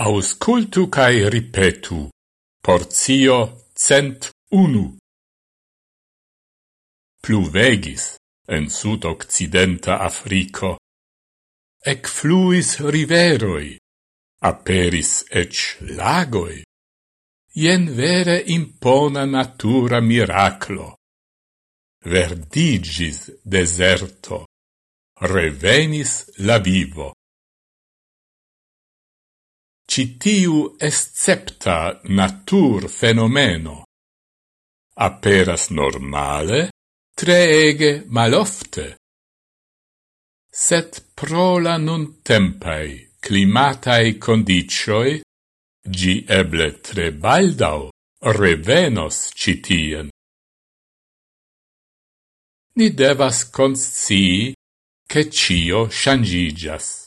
Auscultu cae ripetu. Porzio cent unu. Pluvegis en sud-occidenta Africo. Ec fluis riveroi. Aperis ec lagoi. Ien vere impona natura miraclo. Verdigis deserto. Revenis la vivo citiu escepta natur fenomeno. Aperas normale, treege malofte. Set pro la nun tempai climatae condicioi, gi eble tre baldau revenos citien. Ni devas conscii che cio changigas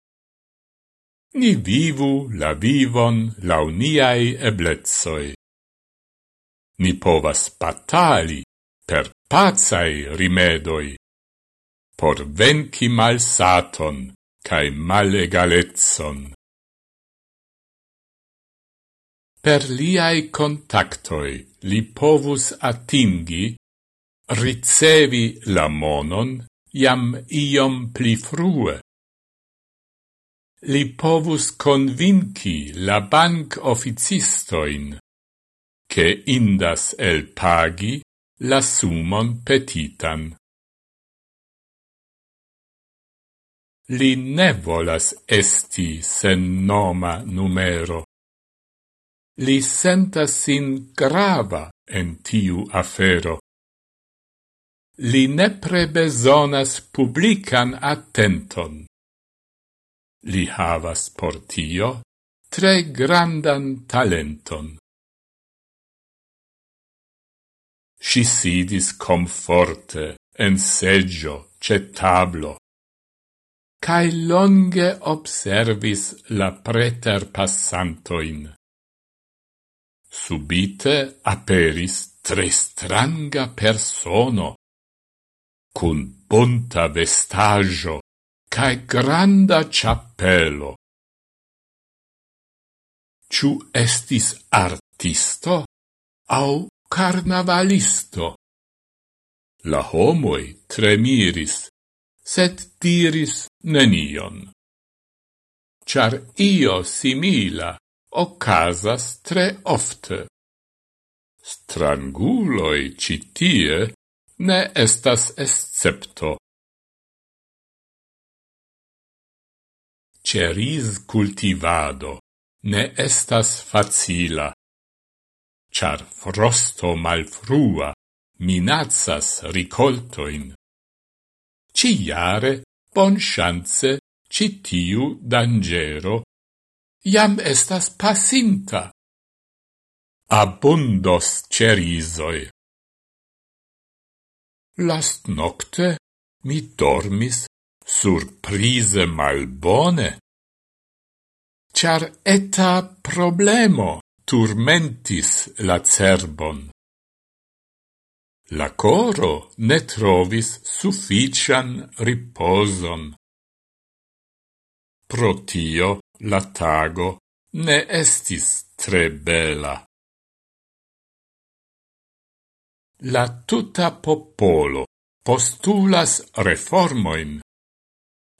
ni vivu la vivon lau niai eblezoi. Ni povas batali per pazai rimedoi, por venci malsaton cae malegaletson. Per liai contactoi li povus atingi, ricevi la monon, iam iom pli frue, li povus convinci la bank officistoin, che indas el pagi la sumon petitan. Li ne volas esti sen noma numero. Li sentas sin grava en tiu afero. Li ne besonas publican attenton Li havas por tio tre grandan talenton. Si sidis comforte en seggio ce tablo, cae longe observis la preter passantoin. Subite aperis tre stranga persono, cun bunta vestaggio cae granda chapelo. Ciu estis artisto au carnavalisto? La homoi tremiris, sed diris nenion. Char io simila ocasas tre ofte. Stranguloi citie ne estas escepto. ceris cultivado ne estas facila, char frosto malfrua minazzas ricoltoin. Ciare, bon chance, citiu dangero, iam estas pasinta. Abundos cerisoi. Last nocte mi dormis surprize malbone, char eta problemo turmentis la cerbon. La coro ne trovis suffician riposon. Pro tio la tago ne estis tre bela. La tuta popolo postulas reformoin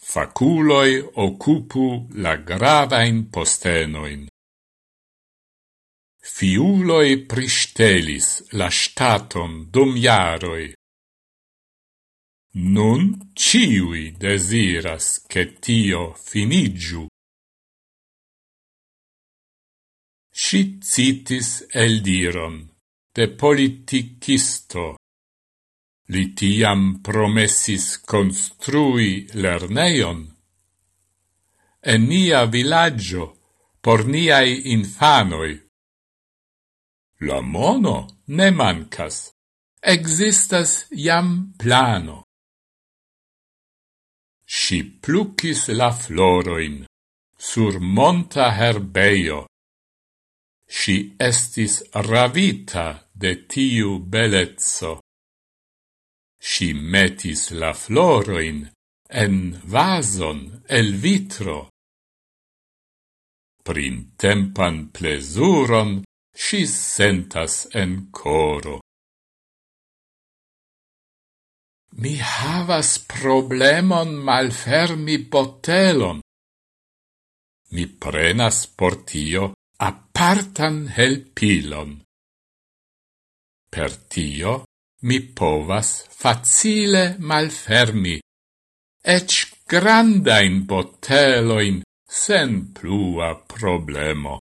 faculoi occupu la gravain postenoin. Fiuloi pristelis la staton dum jaroi. Nun ciui desiras che tio finigiu. Si citis eldiron de politicisto Li tiam promessis construi lerneion. En nia villaggio, por niai infanoi. La mono ne mancas. Existas jam plano. Si plucis la floroin sur monta herbeio. Si estis ravita de tiu belezzo. Si metis la floroin en vason el vitro. Printempan plesuron si sentas en coro. Mi havas problemon malfermi botelon. Mi prenas por tio apartan helpilon. Per tio mi povas facile malfermi, ec grandain boteloin sen plua problemo.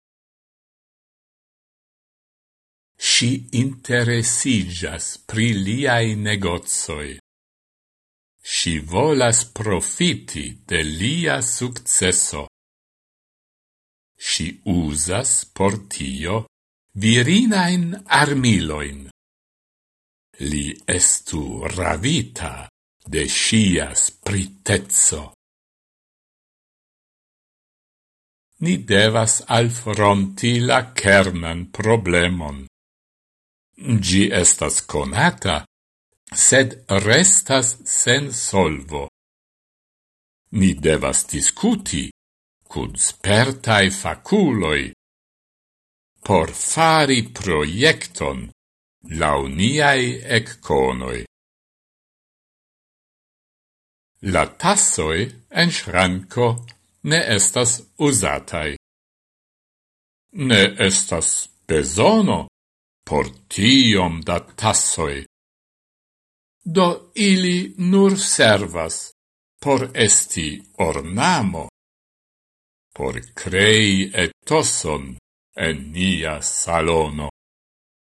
Si interesigas pri liai negozoi. Si volas profiti de lia successo. Si usas por tio virinain armiloin li estu ravita de sia spritezzo. Ni devas alfronti la kernan problemon. Gi estas conata, sed restas sen solvo. Ni devas discuti cun spertai faculoi por fari proiecton launiai ecconoi. La tassoi en schranco ne estas usatai. Ne estas besono por tiom da tassoi. Do ili nur servas por esti ornamo, por crei etoson en nia salono.